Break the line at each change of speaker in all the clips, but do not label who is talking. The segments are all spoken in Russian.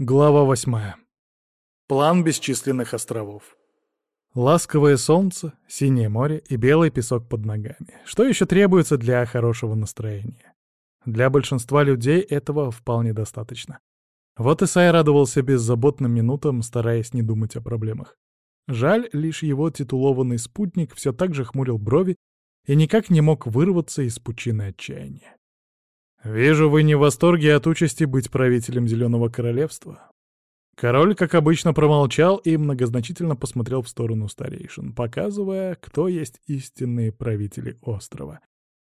Глава восьмая. План бесчисленных островов. Ласковое солнце, синее море и белый песок под ногами. Что еще требуется для хорошего настроения? Для большинства людей этого вполне достаточно. Вот Исай радовался беззаботным минутам, стараясь не думать о проблемах. Жаль, лишь его титулованный спутник все так же хмурил брови и никак не мог вырваться из пучины отчаяния. «Вижу, вы не в восторге от участи быть правителем Зеленого Королевства». Король, как обычно, промолчал и многозначительно посмотрел в сторону старейшин, показывая, кто есть истинные правители острова.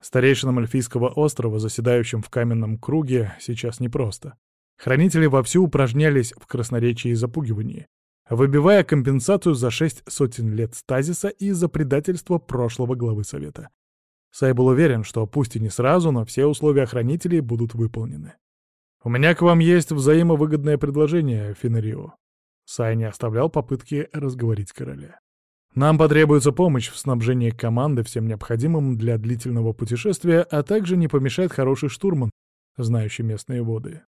Старейшинам Эльфийского острова, заседающим в каменном круге, сейчас непросто. Хранители вовсю упражнялись в красноречии и запугивании, выбивая компенсацию за шесть сотен лет стазиса и за предательство прошлого главы Совета. Сай был уверен, что пусть и не сразу, но все условия хранителей будут выполнены. «У меня к вам есть взаимовыгодное предложение, Фенарио». Сай не оставлял попытки разговорить короля. «Нам потребуется помощь в снабжении команды всем необходимым для длительного путешествия, а также не помешает хороший штурман, знающий местные воды.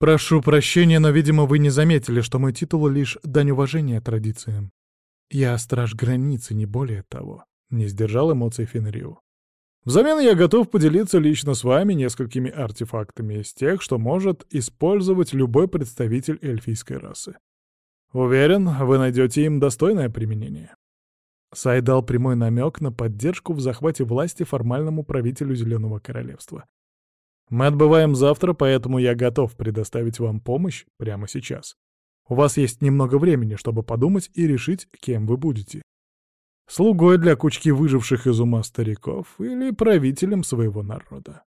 Прошу прощения, но, видимо, вы не заметили, что мой титул — лишь дань уважения традициям. Я страж границы, не более того», — не сдержал эмоций Фенарио. Взамен я готов поделиться лично с вами несколькими артефактами из тех, что может использовать любой представитель эльфийской расы. Уверен, вы найдете им достойное применение. Сай дал прямой намек на поддержку в захвате власти формальному правителю Зеленого Королевства. Мы отбываем завтра, поэтому я готов предоставить вам помощь прямо сейчас. У вас есть немного времени, чтобы подумать и решить, кем вы будете слугой для кучки выживших из ума стариков или правителем своего народа.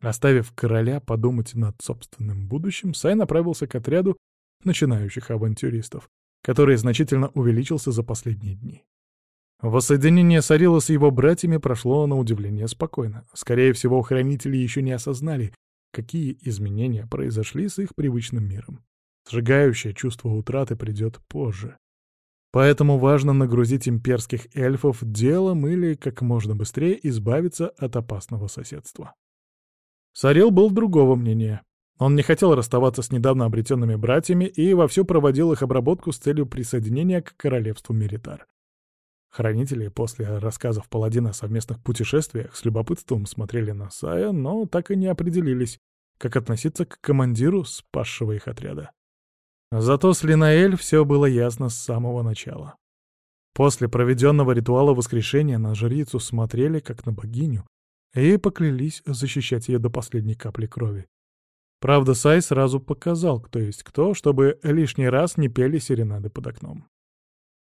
Оставив короля подумать над собственным будущим, Сай направился к отряду начинающих авантюристов, который значительно увеличился за последние дни. Воссоединение Сарила с его братьями прошло на удивление спокойно. Скорее всего, хранители еще не осознали, какие изменения произошли с их привычным миром. Сжигающее чувство утраты придет позже. Поэтому важно нагрузить имперских эльфов делом или как можно быстрее избавиться от опасного соседства. Сарил был другого мнения. Он не хотел расставаться с недавно обретенными братьями и вовсю проводил их обработку с целью присоединения к королевству Меритар. Хранители после рассказов паладина о совместных путешествиях с любопытством смотрели на Сая, но так и не определились, как относиться к командиру спасшего их отряда. Зато с Линаэль все было ясно с самого начала. После проведенного ритуала воскрешения на жрицу смотрели как на богиню и поклялись защищать ее до последней капли крови. Правда, Сай сразу показал, кто есть кто, чтобы лишний раз не пели серенады под окном.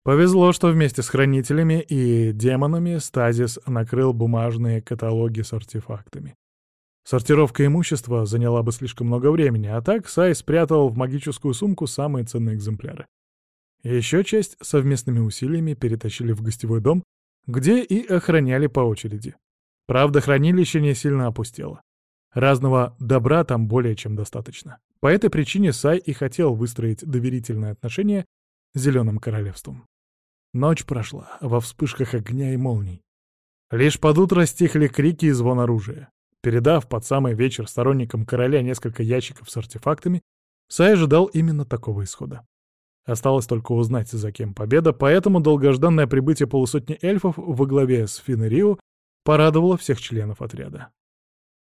Повезло, что вместе с хранителями и демонами Стазис накрыл бумажные каталоги с артефактами. Сортировка имущества заняла бы слишком много времени, а так Сай спрятал в магическую сумку самые ценные экземпляры. Еще часть совместными усилиями перетащили в гостевой дом, где и охраняли по очереди. Правда, хранилище не сильно опустело. Разного добра там более чем достаточно. По этой причине Сай и хотел выстроить доверительные отношения с Зеленым Королевством. Ночь прошла во вспышках огня и молний. Лишь под утро стихли крики и звон оружия. Передав под самый вечер сторонникам короля несколько ящиков с артефактами, Сай ожидал именно такого исхода. Осталось только узнать, за кем победа, поэтому долгожданное прибытие полусотни эльфов во главе с Финерио порадовало всех членов отряда.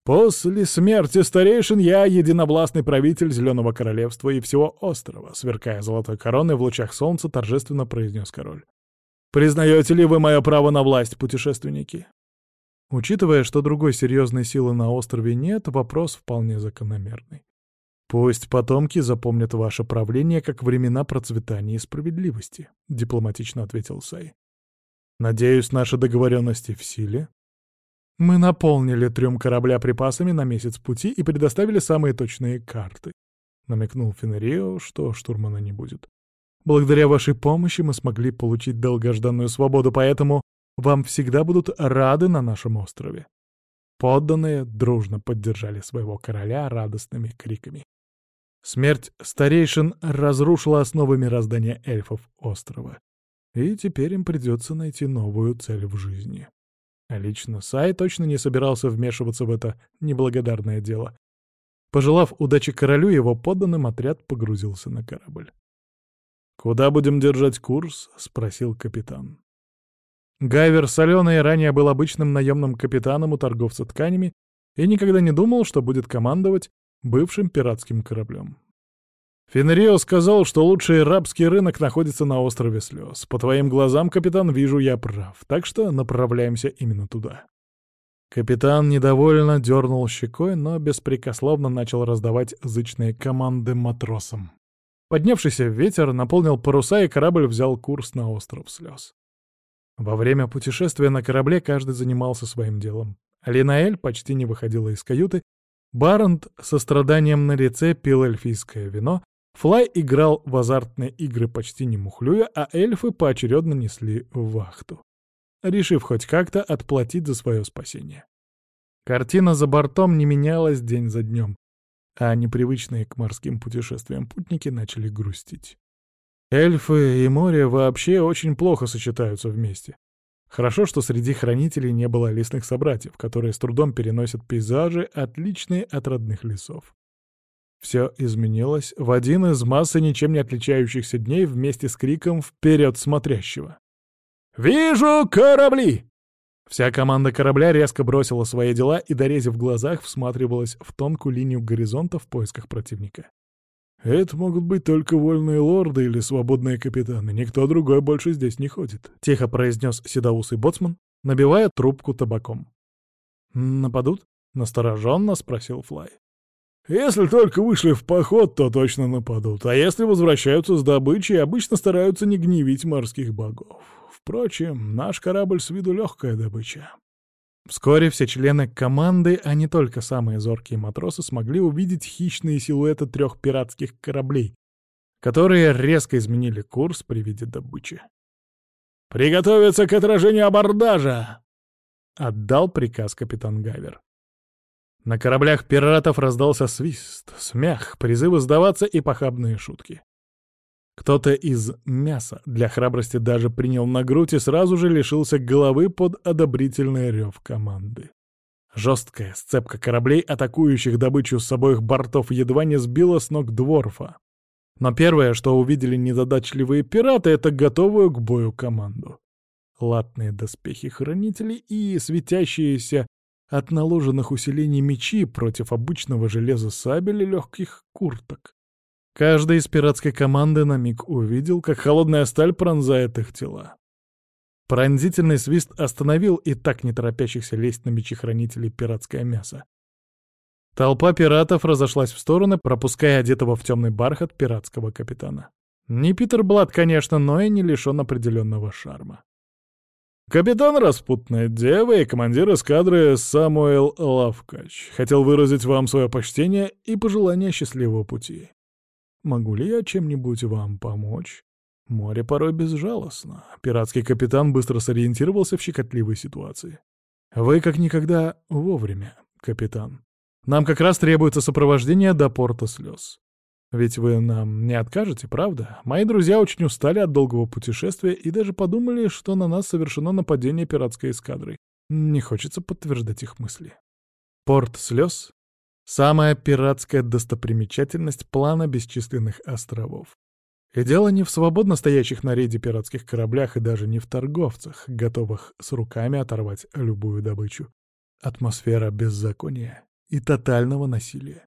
«После смерти старейшин я единовластный правитель Зеленого Королевства и всего острова», сверкая золотой короной в лучах солнца, торжественно произнес король. «Признаете ли вы мое право на власть, путешественники? Учитывая, что другой серьезной силы на острове нет, вопрос вполне закономерный. «Пусть потомки запомнят ваше правление как времена процветания и справедливости», — дипломатично ответил Сай. «Надеюсь, наши договоренности в силе?» «Мы наполнили трюм корабля припасами на месяц пути и предоставили самые точные карты», — намекнул Фенерио, что штурмана не будет. «Благодаря вашей помощи мы смогли получить долгожданную свободу, поэтому вам всегда будут рады на нашем острове». Подданные дружно поддержали своего короля радостными криками. Смерть старейшин разрушила основы мироздания эльфов острова. И теперь им придется найти новую цель в жизни. А лично Сай точно не собирался вмешиваться в это неблагодарное дело. Пожелав удачи королю, его подданным отряд погрузился на корабль. «Куда будем держать курс?» — спросил капитан. Гайвер Соленый ранее был обычным наемным капитаном у торговца тканями и никогда не думал, что будет командовать бывшим пиратским кораблем. Фенрио сказал, что лучший рабский рынок находится на острове Слез. По твоим глазам, капитан, вижу, я прав, так что направляемся именно туда. Капитан недовольно дернул щекой, но беспрекословно начал раздавать зычные команды матросам. Поднявшийся ветер наполнил паруса, и корабль взял курс на остров слез. Во время путешествия на корабле каждый занимался своим делом. Линаэль почти не выходила из каюты, Барант со страданием на лице пил эльфийское вино, Флай играл в азартные игры почти не мухлюя, а эльфы поочередно несли вахту решив хоть как-то отплатить за свое спасение. Картина за бортом не менялась день за днем, а непривычные к морским путешествиям путники начали грустить. Эльфы и море вообще очень плохо сочетаются вместе. Хорошо, что среди хранителей не было лесных собратьев, которые с трудом переносят пейзажи, отличные от родных лесов. Все изменилось в один из массы ничем не отличающихся дней вместе с криком «Вперед смотрящего!». «Вижу корабли!» Вся команда корабля резко бросила свои дела и, дорезив в глазах, всматривалась в тонкую линию горизонта в поисках противника. «Это могут быть только вольные лорды или свободные капитаны. Никто другой больше здесь не ходит», — тихо произнес седоусый боцман, набивая трубку табаком. «Нападут?» — настороженно спросил Флай. «Если только вышли в поход, то точно нападут, а если возвращаются с добычей, обычно стараются не гневить морских богов. Впрочем, наш корабль с виду легкая добыча. Вскоре все члены команды, а не только самые зоркие матросы, смогли увидеть хищные силуэты трех пиратских кораблей, которые резко изменили курс при виде добычи. «Приготовиться к отражению абордажа!» — отдал приказ капитан Гавер. На кораблях пиратов раздался свист, смех, призывы сдаваться и похабные шутки. Кто-то из мяса для храбрости даже принял на грудь и сразу же лишился головы под одобрительный рев команды. Жесткая сцепка кораблей, атакующих добычу с обоих бортов, едва не сбила с ног Дворфа. Но первое, что увидели незадачливые пираты, это готовую к бою команду. Латные доспехи хранителей и светящиеся от наложенных усилений мечи против обычного железа сабель и легких курток. Каждый из пиратской команды на миг увидел, как холодная сталь пронзает их тела. Пронзительный свист остановил и так не торопящихся лезть на мечи хранителей пиратское мясо. Толпа пиратов разошлась в стороны, пропуская одетого в темный бархат пиратского капитана. Не Питер Блад, конечно, но и не лишен определенного шарма. Капитан Распутная Дева и командир эскадры Самуэл Лавкач хотел выразить вам свое почтение и пожелание счастливого пути. Могу ли я чем-нибудь вам помочь? Море порой безжалостно. Пиратский капитан быстро сориентировался в щекотливой ситуации. Вы как никогда вовремя, капитан. Нам как раз требуется сопровождение до порта слез. Ведь вы нам не откажете, правда? Мои друзья очень устали от долгого путешествия и даже подумали, что на нас совершено нападение пиратской эскадры. Не хочется подтверждать их мысли. Порт слез Самая пиратская достопримечательность плана бесчисленных островов. И дело не в свободно стоящих на рейде пиратских кораблях и даже не в торговцах, готовых с руками оторвать любую добычу. Атмосфера беззакония и тотального насилия.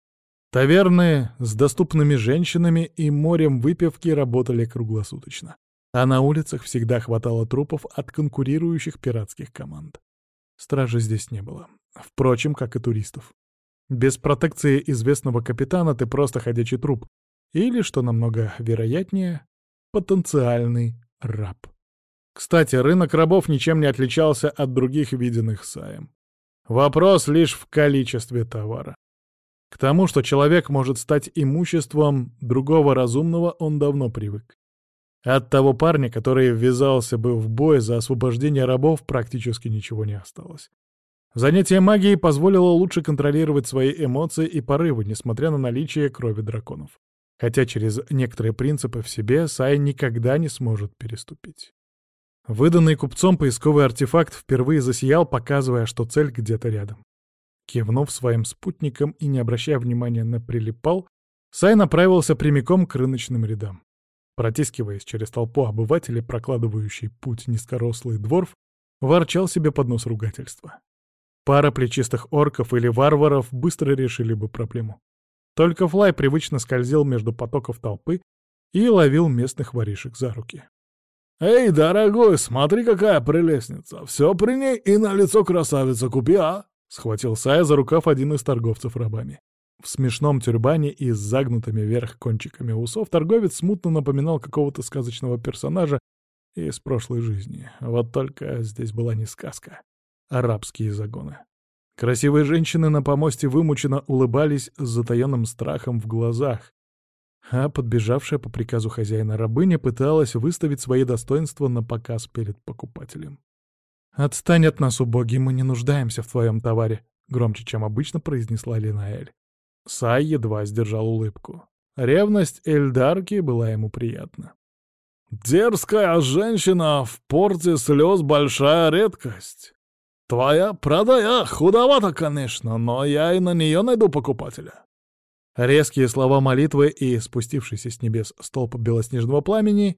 Таверны с доступными женщинами и морем выпивки работали круглосуточно. А на улицах всегда хватало трупов от конкурирующих пиратских команд. Стражи здесь не было. Впрочем, как и туристов. Без протекции известного капитана ты просто ходячий труп. Или, что намного вероятнее, потенциальный раб. Кстати, рынок рабов ничем не отличался от других виденных Саем. Вопрос лишь в количестве товара. К тому, что человек может стать имуществом другого разумного, он давно привык. От того парня, который ввязался бы в бой за освобождение рабов, практически ничего не осталось. Занятие магией позволило лучше контролировать свои эмоции и порывы, несмотря на наличие крови драконов. Хотя через некоторые принципы в себе Сай никогда не сможет переступить. Выданный купцом поисковый артефакт впервые засиял, показывая, что цель где-то рядом. Кивнув своим спутникам и не обращая внимания на прилипал, Сай направился прямиком к рыночным рядам. Протискиваясь через толпу обывателей, прокладывающий путь низкорослый дворф, ворчал себе под нос ругательства. Пара плечистых орков или варваров быстро решили бы проблему. Только Флай привычно скользил между потоков толпы и ловил местных воришек за руки.
«Эй, дорогой, смотри, какая прелестница! Все при ней и на лицо красавица купи, а!» — схватил Сая за рукав один из торговцев рабами. В смешном тюрбане и с загнутыми вверх кончиками усов торговец смутно напоминал какого-то сказочного персонажа из прошлой жизни. Вот только здесь была не сказка, арабские загоны. Красивые женщины на помосте вымученно улыбались с затаенным страхом в глазах, а подбежавшая по приказу хозяина рабыня пыталась выставить свои достоинства на показ перед покупателем. «Отстань от нас, убогий, мы не нуждаемся в твоем товаре», — громче, чем обычно произнесла Линаэль. Сай едва сдержал улыбку. Ревность Эльдарки была ему приятна. «Дерзкая женщина в порте слез большая редкость. Твоя продая худовата, конечно, но я и на нее найду покупателя».
Резкие слова молитвы и спустившийся с небес столб белоснежного пламени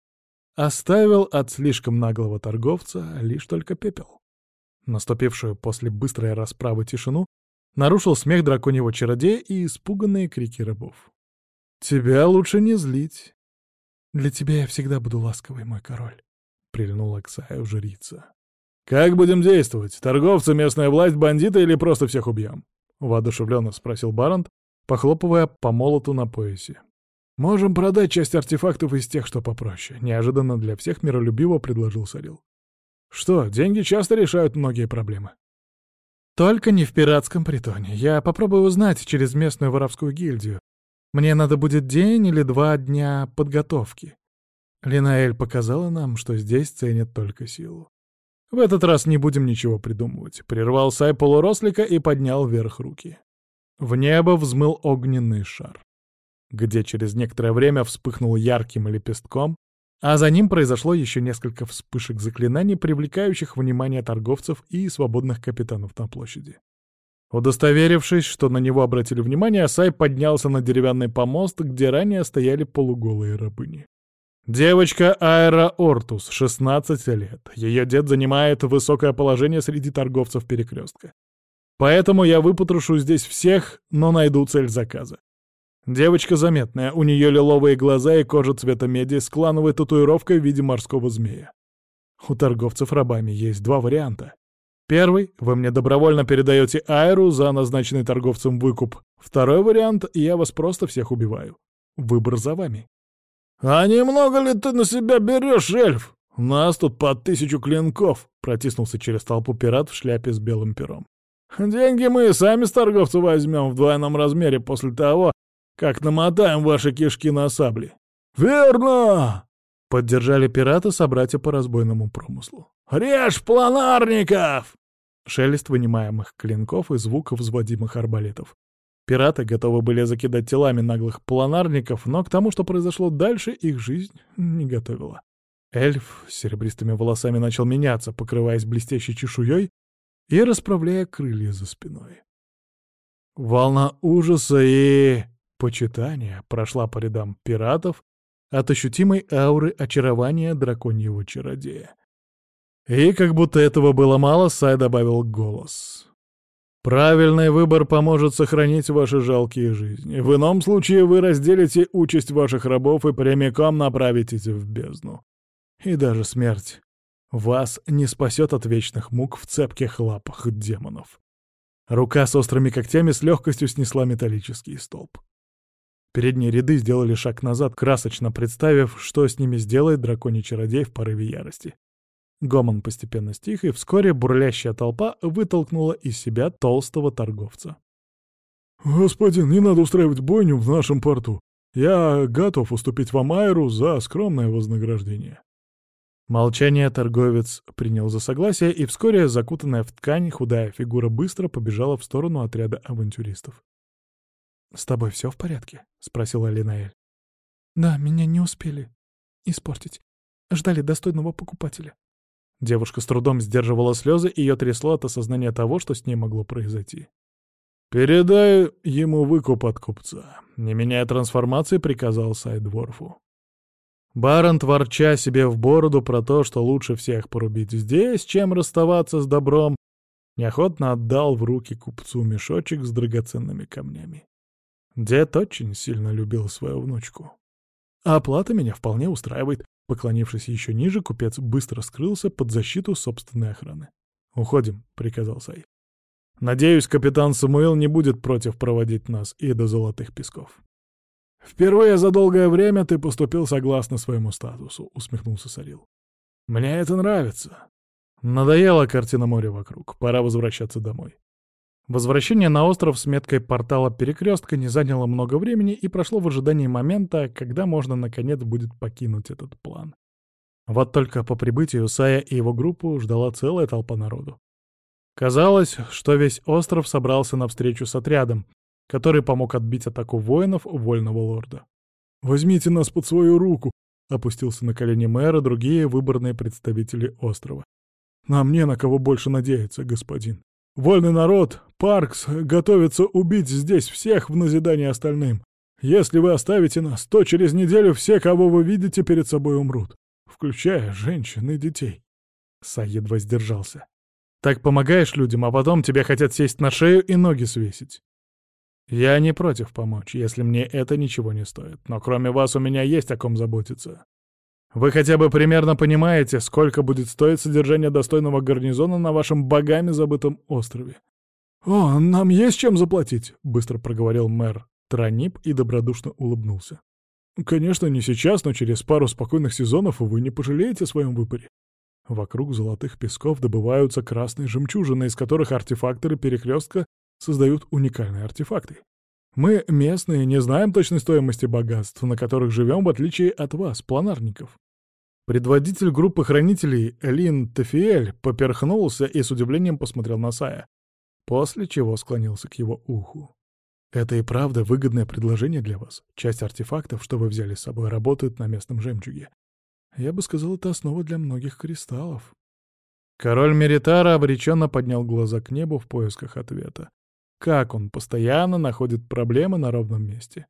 оставил от слишком наглого торговца лишь только пепел. Наступившую после быстрой расправы тишину Нарушил смех драконьего чародея и испуганные крики рабов. «Тебя лучше не злить. Для тебя я всегда буду ласковый, мой король», — прильнула к Саю жрица.
«Как будем действовать? Торговцы, местная власть, бандиты или просто всех убьем?» — воодушевленно спросил Барант, похлопывая по молоту на поясе. «Можем продать часть артефактов из тех, что попроще», — неожиданно для всех миролюбиво предложил Сарил. «Что, деньги часто решают многие проблемы?»
Только не в пиратском притоне. Я попробую узнать через местную воровскую гильдию. Мне надо будет день или два дня подготовки. Линаэль показала нам, что здесь ценят только силу. В этот раз не будем ничего придумывать. Прервал Сай полурослика и поднял вверх руки. В небо взмыл огненный шар, где через некоторое время вспыхнул ярким лепестком, а за ним произошло еще несколько вспышек заклинаний, привлекающих внимание торговцев и свободных капитанов на площади. Удостоверившись, что на него обратили внимание, Асай поднялся на деревянный помост, где ранее стояли полуголые рабыни. Девочка Аэра Ортус, 16 лет. Ее дед занимает высокое положение среди торговцев перекрестка. Поэтому я выпотрошу здесь всех, но найду цель заказа. Девочка заметная, у нее лиловые глаза и кожа цвета меди с клановой татуировкой в виде морского змея. У торговцев рабами есть два варианта. Первый — вы мне добровольно передаете Айру за назначенный торговцем выкуп. Второй вариант — я вас просто всех убиваю. Выбор за вами.
«А немного ли ты на себя берешь, эльф? Нас тут по тысячу клинков!» — протиснулся через толпу пират в шляпе с белым пером. «Деньги мы и сами с торговца возьмем в двойном размере после того, как намотаем ваши кишки на сабли. Верно!
Поддержали пираты собратья по разбойному промыслу.
«Режь планарников!»
Шелест вынимаемых клинков и звук взводимых арбалетов. Пираты готовы были закидать телами наглых планарников, но к тому, что произошло дальше, их жизнь не готовила. Эльф с серебристыми волосами начал меняться, покрываясь блестящей чешуей и расправляя крылья за спиной. Волна ужаса и почитания прошла по рядам пиратов от ощутимой ауры очарования драконьего чародея. И как будто этого было мало, Сай добавил голос. «Правильный выбор поможет сохранить ваши жалкие жизни. В ином случае вы разделите участь ваших рабов и прямиком направитесь в бездну. И даже смерть вас не спасет от вечных мук в цепких лапах демонов». Рука с острыми когтями с легкостью снесла металлический столб. Передние ряды сделали шаг назад, красочно представив, что с ними сделает драконий чародей в порыве ярости. Гомон постепенно стих, и вскоре бурлящая толпа вытолкнула из себя толстого торговца.
«Господин, не надо устраивать бойню в нашем порту. Я готов уступить вам Айру за скромное вознаграждение».
Молчание торговец принял за согласие, и вскоре, закутанная в ткань, худая фигура быстро побежала в сторону отряда авантюристов. «С тобой все в порядке?» — спросила Линаэль. «Да, меня не успели испортить. Ждали достойного покупателя». Девушка с трудом сдерживала слезы, и ее трясло от осознания того, что с ней могло произойти.
«Передай ему выкуп от купца», — не меняя трансформации, приказал Сайдворфу.
Барент, ворча себе в бороду про то, что лучше всех порубить здесь, чем расставаться с добром, неохотно отдал в руки купцу мешочек с драгоценными камнями. Дед очень сильно любил свою внучку. А оплата меня вполне устраивает. Поклонившись еще ниже, купец быстро скрылся под защиту собственной охраны. «Уходим», — приказал Сай. «Надеюсь, капитан Самуил не будет против проводить нас и до Золотых Песков».
«Впервые за долгое время ты поступил согласно своему статусу», — усмехнулся Сарил. «Мне это нравится».
Надоела картина моря вокруг, пора возвращаться домой. Возвращение на остров с меткой портала перекрестка не заняло много времени и прошло в ожидании момента, когда можно наконец будет покинуть этот план. Вот только по прибытию Сая и его группу ждала целая толпа народу. Казалось, что весь остров собрался навстречу с отрядом, который помог отбить атаку воинов Вольного Лорда.
«Возьмите нас под свою руку!» — опустился на колени мэра другие выборные представители острова. «Нам не на кого больше надеяться, господин. Вольный народ, Паркс, готовится убить здесь всех в назидание остальным. Если вы оставите нас, то через неделю все, кого вы видите, перед собой умрут, включая женщин и детей».
Сай едва сдержался. «Так помогаешь людям, а потом тебе хотят сесть на шею и ноги свесить». «Я не против помочь, если мне это ничего не стоит, но кроме вас у меня есть о ком заботиться. Вы хотя бы примерно понимаете, сколько будет стоить содержание достойного гарнизона на вашем богами забытом острове?»
«О, нам есть чем заплатить», — быстро проговорил мэр
Тронип и добродушно улыбнулся.
«Конечно, не сейчас, но через пару спокойных сезонов вы не пожалеете о своем выборе. Вокруг золотых песков добываются красные жемчужины, из которых артефакторы перекрестка создают уникальные артефакты. Мы, местные, не знаем точной стоимости богатств, на которых живем, в отличие от вас, планарников.
Предводитель группы хранителей Лин Тафиэль поперхнулся и с удивлением посмотрел на Сая, после чего склонился к его уху. «Это и правда выгодное предложение для вас. Часть артефактов, что вы взяли с собой, работает на местном жемчуге. Я бы сказал, это основа для многих кристаллов». Король Меритара обреченно поднял глаза к небу в поисках ответа. Как он постоянно находит проблемы на ровном месте.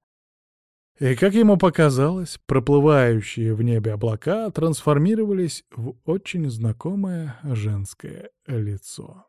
И, как ему показалось, проплывающие в небе облака трансформировались в очень знакомое женское лицо.